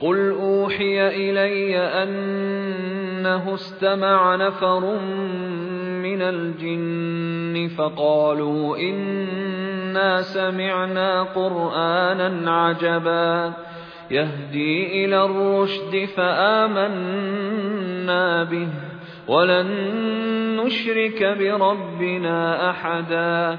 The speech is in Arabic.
قل اوحي الي انه استمع نفر من الجن فقالوا انا سمعنا قرانا عجبا يهدي إلى الرشد فامنا به ولن نشرك بربنا احدا